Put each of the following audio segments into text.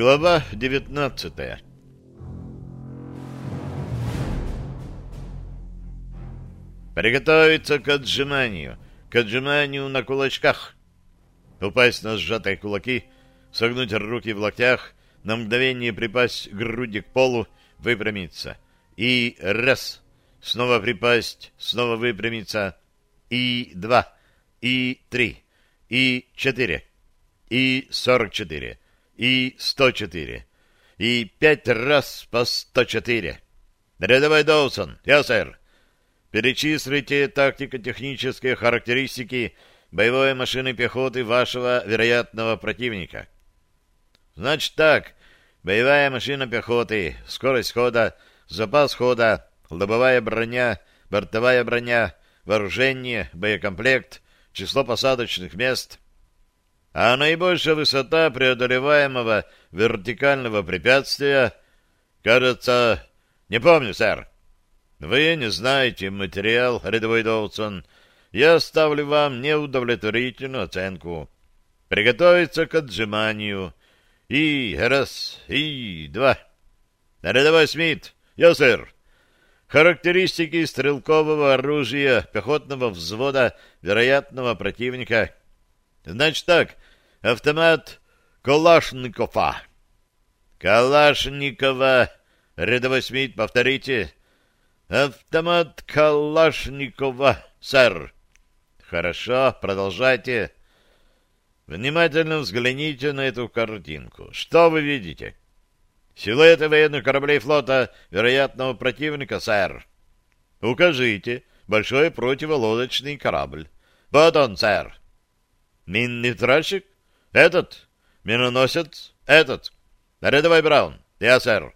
Глава девятнадцатая Приготовиться к отжиманию, к отжиманию на кулачках. Упасть на сжатые кулаки, согнуть руки в локтях, на мгновение припасть груди к полу, выпрямиться. И раз. Снова припасть, снова выпрямиться. И два. И три. И четыре. И сорок четыре. И сто четыре. И пять раз по сто четыре. Рядовой Доусон. Я, сэр. Перечислите тактико-технические характеристики боевой машины пехоты вашего вероятного противника. Значит так, боевая машина пехоты, скорость хода, запас хода, лобовая броня, бортовая броня, вооружение, боекомплект, число посадочных мест. А наибольшая высота преодолеваемого вертикального препятствия, кажется, не помню, сэр. Вы не знаете материал, рядовой Доутсон. Я ставлю вам неудовлетворительную оценку. Приготовиться к отжиманию. И раз, и два. Рядовой Смит. Я, сэр. Характеристики стрелкового оружия пехотного взвода вероятного противника. Значит так, автомат Калашникова. Калашникова. Рядовой Смит, повторите. «Автомат Калашникова, сэр». «Хорошо, продолжайте». Внимательно взгляните на эту картинку. Что вы видите? Силуэты военных кораблей флота вероятного противника, сэр. Укажите большой противолодочный корабль. Вот он, сэр. Минный тральщик? Этот? Миноносец? Этот? Рядовой Браун? Я, сэр.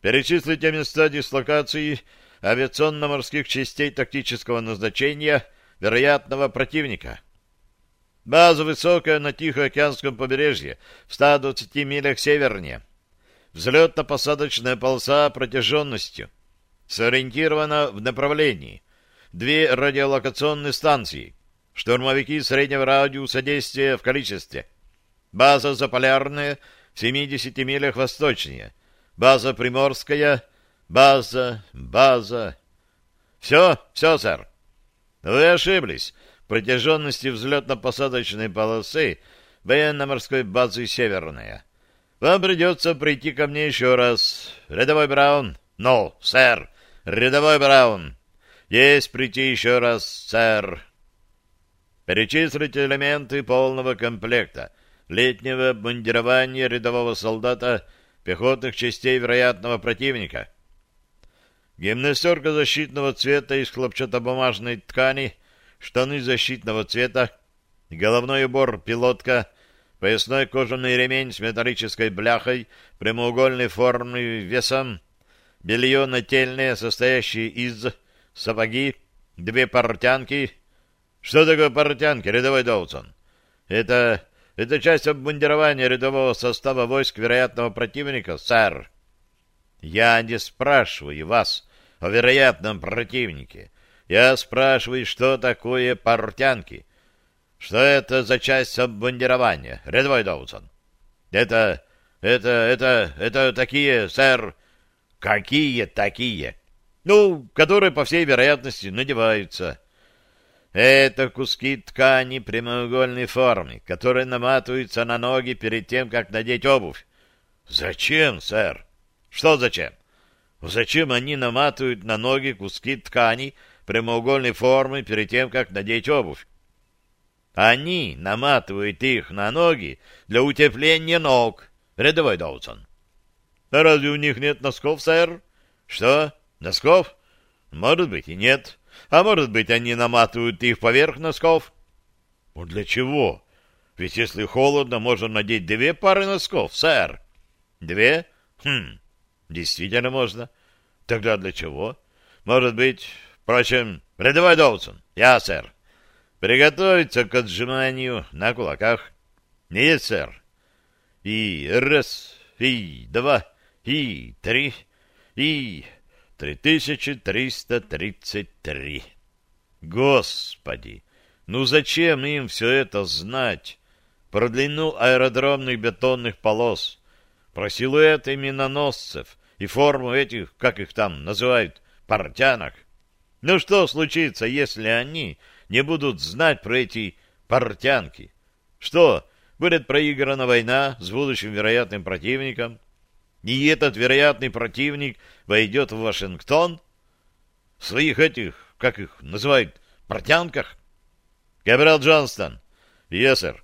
Перечислите места дислокации авиационно-морских частей тактического назначения вероятного противника. База высокая на Тихоокеанском побережье, в 120 милях севернее. Взлетно-посадочная полоса протяженностью. Сориентирована в направлении. Две радиолокационные станции. Штурмовики среднего радиуса действия в количестве. База заполярная в 70 милях восточнее. База приморская База, база. Все, все, сэр. Вы ошиблись. Протяженности взлетно-посадочной полосы военно-морской базы «Северная». Вам придется прийти ко мне еще раз. Рядовой Браун? Ну, сэр. Рядовой Браун. Есть прийти еще раз, сэр. Перечислите элементы полного комплекта летнего бандирования рядового солдата пехотных частей вероятного противника — гимнастерка защитного цвета из хлопчатобумажной ткани, штаны защитного цвета, головной убор пилотка, поясной кожаный ремень с металлической бляхой прямоугольной формы весом, белье нательное, состоящее из сапоги, две портянки. Что такое портянки, рядовой Доусон? Это... это часть обмундирования рядового состава войск вероятного противника, сэр. Я не спрашиваю вас о вероятном противнике. Я спрашиваю, что такое портянки. Что это за часть обмундирования, рядовой Доусон? Это, это, это, это такие, сэр... Какие такие? Ну, которые, по всей вероятности, надеваются. Это куски ткани прямоугольной формы, которые наматываются на ноги перед тем, как надеть обувь. Зачем, сэр? Что зачем? Зачем они наматывают на ноги куски ткани прямоугольной формы перед тем, как надеть обувь? Они наматывают их на ноги для утепления ног, рядовой Доусон. Разве у них нет носков, сэр? Что? Носков? Может быть и нет. А может быть, они наматывают их поверх носков? Ну, для чего? Ведь если холодно, можно надеть две пары носков, сэр. Две? Хм, Действительно можно. Тогда для чего? Может быть... Впрочем, рядовой Доусон. Я, сэр. Приготовиться к отжиманию на кулаках. Нет, сэр. И раз, и два, и три, и три тысячи триста тридцать три. Господи! Ну зачем им все это знать? Про длину аэродромных бетонных полос — про силуэты миноносцев и форму этих, как их там называют, портянок. Ну что случится, если они не будут знать про эти портянки? Что, будет проиграна война с будущим вероятным противником? И этот вероятный противник войдет в Вашингтон? В своих этих, как их называют, портянках? Габриэл Джонстон. Yes, сэр.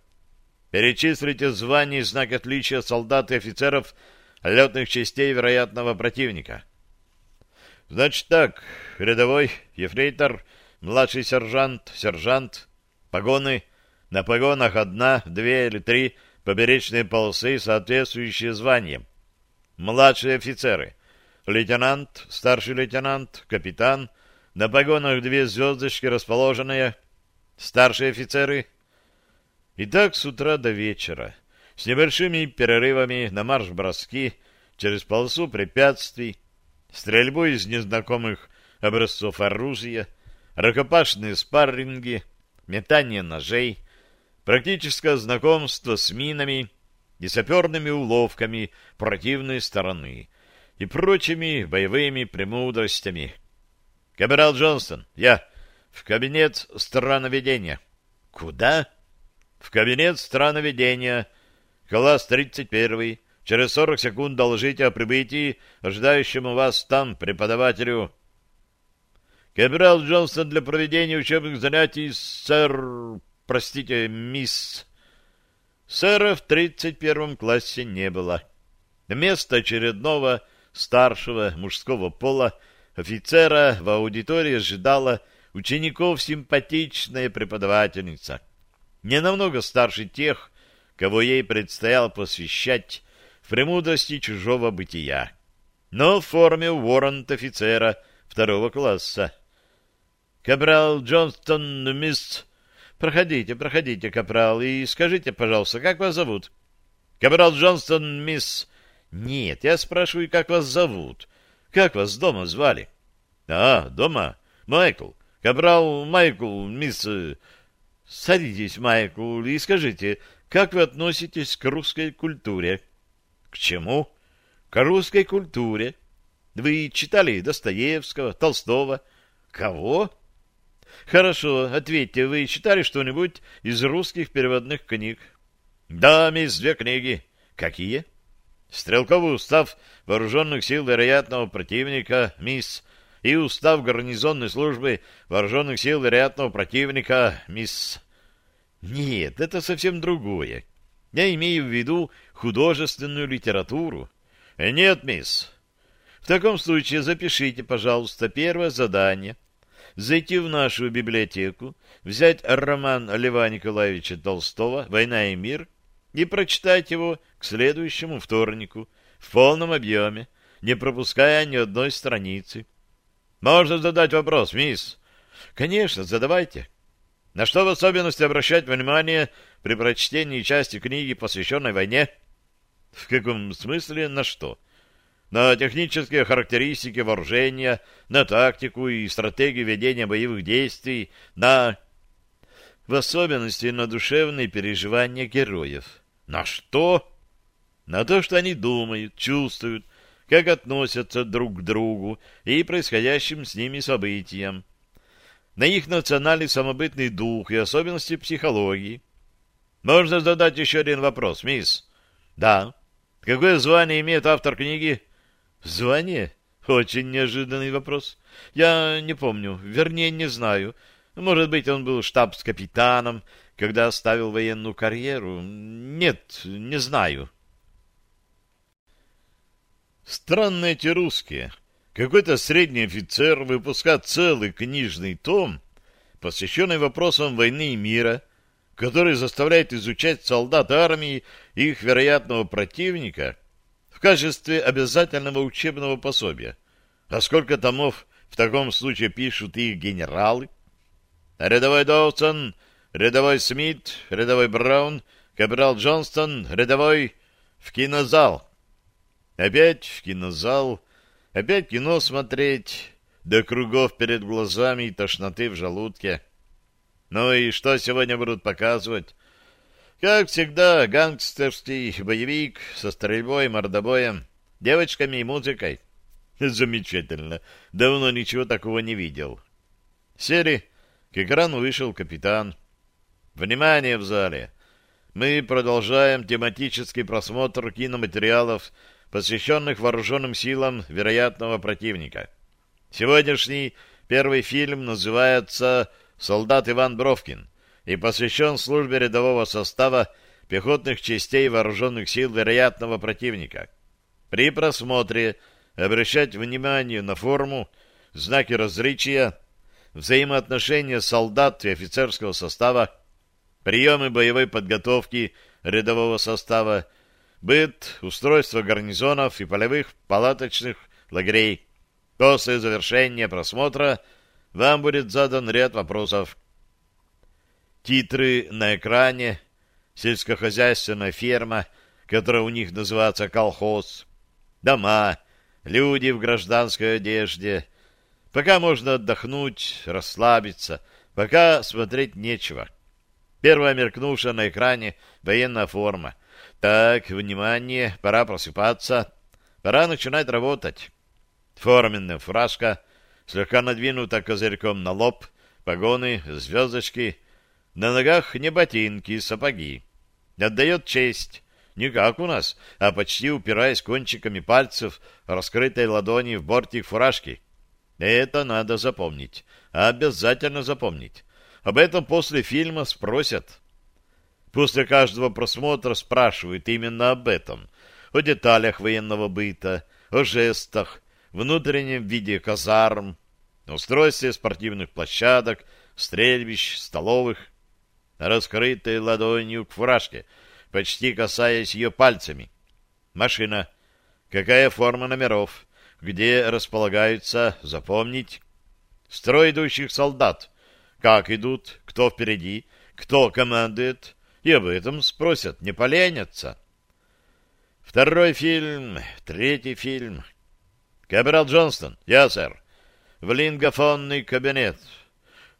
Перечислите звания и знак отличия солдат и офицеров летных частей вероятного противника. Значит так, рядовой, ефрейтор, младший сержант, сержант, погоны, на погонах одна, две или три поберечные полосы, соответствующие званиям. Младшие офицеры, лейтенант, старший лейтенант, капитан, на погонах две звездочки расположенные, старшие офицеры. И так с утра до вечера, с небольшими перерывами на марш-броски через полосу препятствий, стрельбу из незнакомых образцов оружия, рукопашные спарринги, метание ножей, практическое знакомство с минами и саперными уловками противной стороны и прочими боевыми премудростями. Каберал Джонстон, я в кабинет страноведения. Куда? В кабинет страноведения. Класс 31. Через 40 секунд доложите о прибытии ожидающему вас там преподавателю. Кабрал Джонсон для проведения учебных занятий, сэр... Простите, мисс... Сэра в 31 классе не было. Вместо очередного старшего мужского пола офицера в аудитории ожидала учеников симпатичная преподавательница, не намного старше тех, кого ей предстояло посвящать премудрости чужого бытия, но в форме уоррент-офицера второго класса. «Капрал Джонстон, мисс...» «Проходите, проходите, капрал, и скажите, пожалуйста, как вас зовут?» «Капрал Джонстон, мисс...» «Нет, я спрашиваю, как вас зовут. Как вас дома звали?» «А, дома? Майкл. Капрал Майкл, мисс...» «Садитесь, Майкл, и скажите, как вы относитесь к русской культуре?» К чему? К русской культуре. Вы читали Достоевского, Толстого? Кого? Хорошо, ответьте, вы читали что-нибудь из русских переводных книг? Да, мисс, две книги. Какие? Стрелковый устав вооруженных сил вероятного противника, мисс, и устав гарнизонной службы вооруженных сил вероятного противника, мисс. Нет, это совсем другое. Я имею в виду художественную литературу. Нет, мисс. В таком случае запишите, пожалуйста, первое задание. Зайти в нашу библиотеку, взять роман Льва Николаевича Толстого «Война и мир» и прочитать его к следующему вторнику в полном объеме, не пропуская ни одной страницы. Можно задать вопрос, мисс? Конечно, задавайте. На что в особенности обращать внимание при прочтении части книги, посвященной войне? В каком смысле на что? На технические характеристики вооружения, на тактику и стратегию ведения боевых действий, на... В особенности на душевные переживания героев. На что? На то, что они думают, чувствуют, как относятся друг к другу и происходящим с ними событиям, на их национальный самобытный дух и особенности психологии. Можно задать еще один вопрос, мисс? Да. Какое звание имеет автор книги? Звание? Очень неожиданный вопрос. Я не помню, вернее, не знаю. Может быть, он был штабс-капитаном, когда оставил военную карьеру. Нет, не знаю. Странные эти русские. Какой-то средний офицер выпускает целый книжный том, посвященный вопросам войны и мира, который заставляет изучать солдат армии и их вероятного противника в качестве обязательного учебного пособия. А сколько томов в таком случае пишут их генералы? Рядовой Доусон, рядовой Смит, рядовой Браун, капрал Джонстон, рядовой в кинозал. Опять в кинозал Опять кино смотреть, до кругов перед глазами и тошноты в желудке. Ну и что сегодня будут показывать? Как всегда, гангстерский боевик со стрельбой, мордобоем, девочками и музыкой. Замечательно. Давно ничего такого не видел. Сели. К экрану вышел капитан. Внимание в зале. Мы продолжаем тематический просмотр киноматериалов, посвященных вооруженным силам вероятного противника. Сегодняшний первый фильм называется «Солдат Иван Бровкин» и посвящен службе рядового состава пехотных частей вооруженных сил вероятного противника. При просмотре обращать внимание на форму, знаки различия, взаимоотношения солдат и офицерского состава, приемы боевой подготовки рядового состава, быт, устройство гарнизонов и полевых палаточных лагерей. После завершения просмотра вам будет задан ряд вопросов Титры на экране, сельскохозяйственная ферма, которая у них называется колхоз, дома, люди в гражданской одежде. Пока можно отдохнуть, расслабиться, пока смотреть нечего. Первая мелькнувшая на экране военная форма. Так, внимание, пора просыпаться, пора начинать работать. Форменная фуражка, слегка надвинута козырьком на лоб, погоны, звездочки — на ногах не ботинки, сапоги. Отдает честь. Не как у нас, а почти упираясь кончиками пальцев раскрытой ладони в бортик фуражки. Это надо запомнить. Обязательно запомнить. Об этом после фильма спросят. После каждого просмотра спрашивают именно об этом. О деталях военного быта, о жестах, внутреннем виде казарм, устройстве спортивных площадок, стрельбищ, столовых раскрытой ладонью к фуражке, почти касаясь ее пальцами. Машина. Какая форма номеров? Где располагаются? Запомнить. Строй идущих солдат. Как идут? Кто впереди? Кто командует? И об этом спросят, не поленятся. Второй фильм, третий фильм. Капрал Джонстон. Я, сэр. В лингофонный кабинет.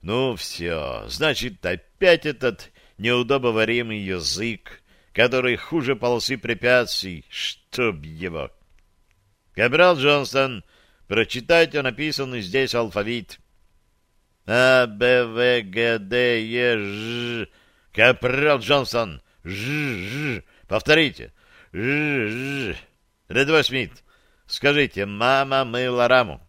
Ну, все. Значит, опять этот неудобоваримый язык, который хуже полосы препятствий. Чтоб его. Капрал Джонстон, прочитайте написанный здесь алфавит. А, Б, В, Г, Д, Е, Ж. Капрал Джонстон. Ж, Ж. Повторите. Ж, Ж. Рядовой Смит, скажите, мама мыла раму.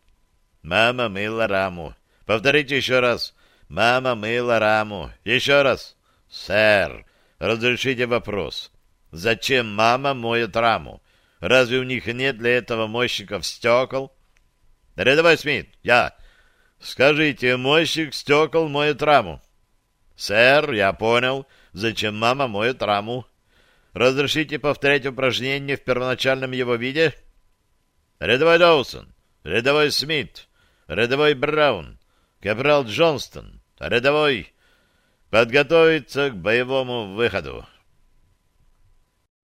Мама мыла раму. Повторите еще раз. Мама мыла раму. Еще раз. Сэр, разрешите вопрос. Зачем мама моет раму? Разве у них нет для этого мойщиков стекол? Рядовой Смит, я. Скажите, мойщик стекол моет раму. Сэр, я понял, зачем мама моет раму. Разрешите повторять упражнение в первоначальном его виде? Рядовой Доусон, рядовой Смит, рядовой Браун, капрал Джонстон, Рядовой, подготовиться к боевому выходу.